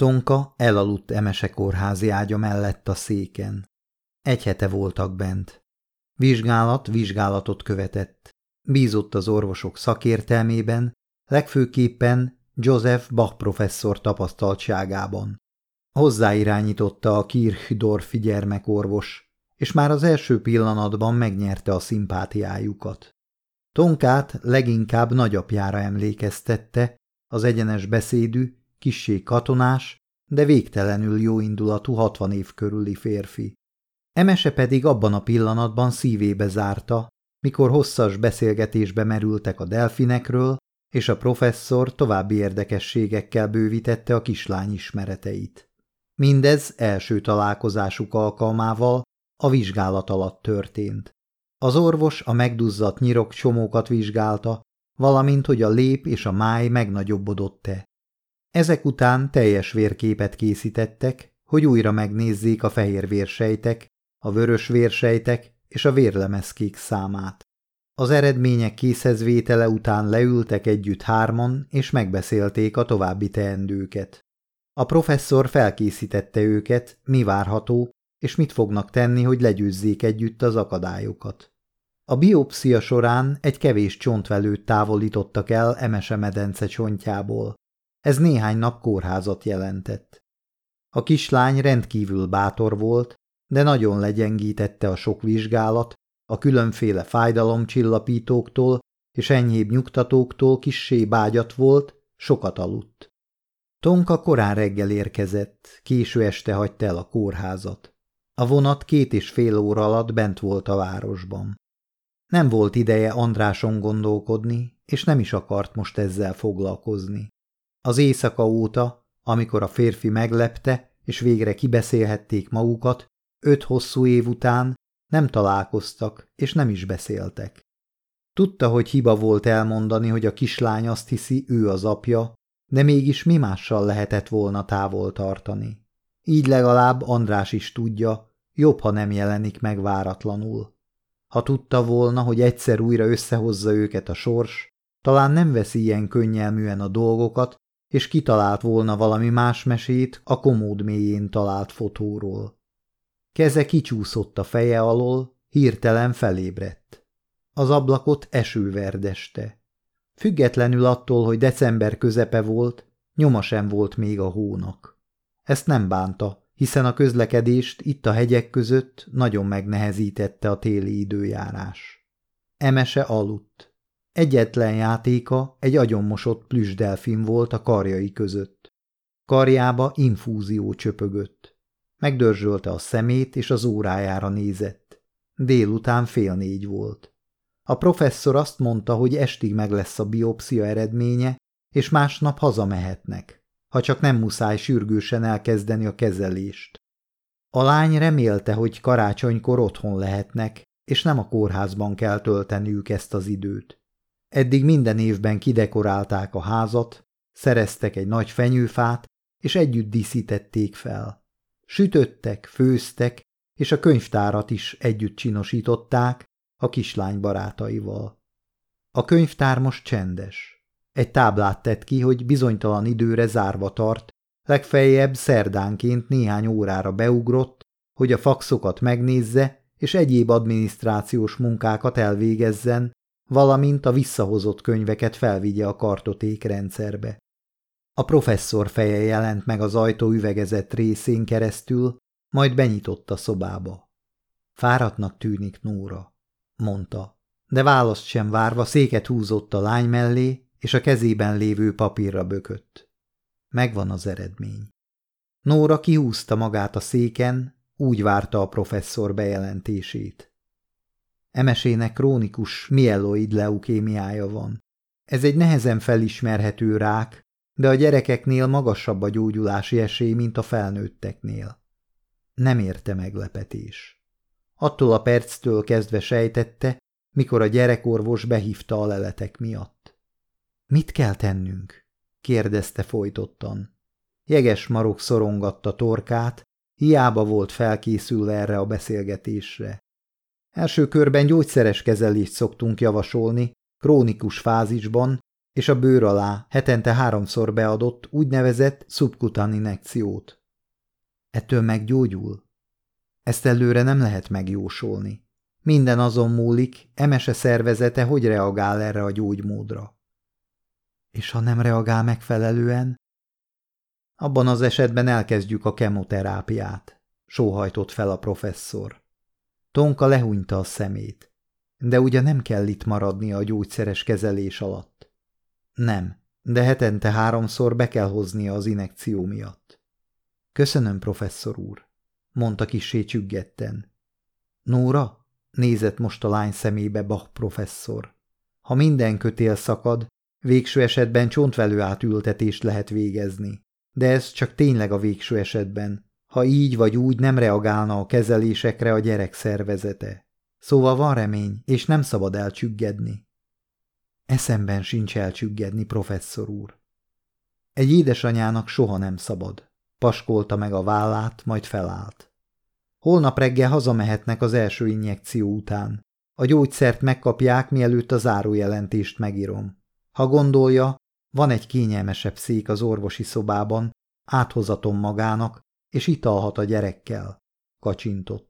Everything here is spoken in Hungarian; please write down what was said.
Tonka elaludt Emese kórházi ágya mellett a széken. Egy hete voltak bent. Vizsgálat vizsgálatot követett. Bízott az orvosok szakértelmében, legfőképpen Joseph Bach professzor tapasztaltságában. Hozzáirányította a Kirchdorfi gyermekorvos, és már az első pillanatban megnyerte a szimpátiájukat. Tonkát leginkább nagyapjára emlékeztette, az egyenes beszédű, kissé katonás, de végtelenül jóindulatú hatvan év körüli férfi. Emese pedig abban a pillanatban szívébe zárta, mikor hosszas beszélgetésbe merültek a delfinekről, és a professzor további érdekességekkel bővítette a kislány ismereteit. Mindez első találkozásuk alkalmával a vizsgálat alatt történt. Az orvos a megduzzadt nyirok csomókat vizsgálta, valamint hogy a lép és a máj megnagyobbodott-e. Ezek után teljes vérképet készítettek, hogy újra megnézzék a fehér vérsejtek, a vörös vérsejtek és a vérlemezkék számát. Az eredmények készhezvétele után leültek együtt hárman, és megbeszélték a további teendőket. A professzor felkészítette őket, mi várható, és mit fognak tenni, hogy legyőzzék együtt az akadályokat. A biopszia során egy kevés csontvelőt távolítottak el Emese medence csontjából. Ez néhány nap kórházat jelentett. A kislány rendkívül bátor volt, de nagyon legyengítette a sok vizsgálat, a különféle fájdalomcsillapítóktól és enyhébb nyugtatóktól kissé bágyat volt, sokat aludt. Tonka korán reggel érkezett, késő este hagyta el a kórházat. A vonat két és fél óra alatt bent volt a városban. Nem volt ideje Andráson gondolkodni, és nem is akart most ezzel foglalkozni. Az éjszaka óta, amikor a férfi meglepte, és végre kibeszélhették magukat, öt hosszú év után nem találkoztak, és nem is beszéltek. Tudta, hogy hiba volt elmondani, hogy a kislány azt hiszi, ő az apja, de mégis mi mással lehetett volna távol tartani. Így legalább András is tudja, jobb, ha nem jelenik meg váratlanul. Ha tudta volna, hogy egyszer újra összehozza őket a sors, talán nem veszi ilyen könnyelműen a dolgokat, és kitalált volna valami más mesét a komód mélyén talált fotóról. Keze kicsúszott a feje alól, hirtelen felébredt. Az ablakot eső verdeste. Függetlenül attól, hogy december közepe volt, nyoma sem volt még a hónak. Ezt nem bánta, hiszen a közlekedést itt a hegyek között nagyon megnehezítette a téli időjárás. Emese aludt. Egyetlen játéka egy agyonmosott plüsdelfin volt a karjai között. Karjába infúzió csöpögött. Megdörzsölte a szemét, és az órájára nézett. Délután fél négy volt. A professzor azt mondta, hogy estig meg lesz a biopszia eredménye, és másnap hazamehetnek, ha csak nem muszáj sürgősen elkezdeni a kezelést. A lány remélte, hogy karácsonykor otthon lehetnek, és nem a kórházban kell tölteniük ezt az időt. Eddig minden évben kidekorálták a házat, szereztek egy nagy fenyőfát, és együtt díszítették fel. Sütöttek, főztek, és a könyvtárat is együtt csinosították a kislány barátaival. A könyvtár most csendes. Egy táblát tett ki, hogy bizonytalan időre zárva tart, legfeljebb szerdánként néhány órára beugrott, hogy a faxokat megnézze és egyéb adminisztrációs munkákat elvégezzen, valamint a visszahozott könyveket felvigye a kartoték rendszerbe. A professzor feje jelent meg az ajtó üvegezett részén keresztül, majd benyitott a szobába. Fáradtnak tűnik Nóra, mondta, de választ sem várva széket húzott a lány mellé, és a kezében lévő papírra bökött. Megvan az eredmény. Nóra kihúzta magát a széken, úgy várta a professzor bejelentését. Emesének krónikus mieloid leukémiája van. Ez egy nehezen felismerhető rák, de a gyerekeknél magasabb a gyógyulási esély, mint a felnőtteknél. Nem érte meglepetés. Attól a perctől kezdve sejtette, mikor a gyerekorvos behívta a leletek miatt. Mit kell tennünk? kérdezte folytottan. Jeges marok szorongatta torkát, hiába volt felkészülve erre a beszélgetésre. Első körben gyógyszeres kezelést szoktunk javasolni, krónikus fázisban, és a bőr alá hetente háromszor beadott úgynevezett szubkutan inekciót. Ettől meggyógyul? Ezt előre nem lehet megjósolni. Minden azon múlik, emese szervezete hogy reagál erre a gyógymódra. És ha nem reagál megfelelően? Abban az esetben elkezdjük a kemoterápiát, sóhajtott fel a professzor. Tonka lehúnyta a szemét. De ugye nem kell itt maradnia a gyógyszeres kezelés alatt. Nem, de hetente háromszor be kell hoznia az inekció miatt. Köszönöm, professzor úr, mondta kissé csüggetten. Nóra? Nézett most a lány szemébe Bach professzor. Ha minden kötél szakad, végső esetben csontvelő átültetést lehet végezni. De ez csak tényleg a végső esetben, ha így vagy úgy nem reagálna a kezelésekre a gyerek szervezete. Szóval van remény, és nem szabad elcsüggedni. Eszemben sincs elcsüggedni, professzor úr. Egy édesanyának soha nem szabad. Paskolta meg a vállát, majd felállt. Holnap reggel hazamehetnek az első injekció után. A gyógyszert megkapják, mielőtt a zárójelentést megírom. Ha gondolja, van egy kényelmesebb szék az orvosi szobában, áthozatom magának, és italhat a gyerekkel. Kacsintott.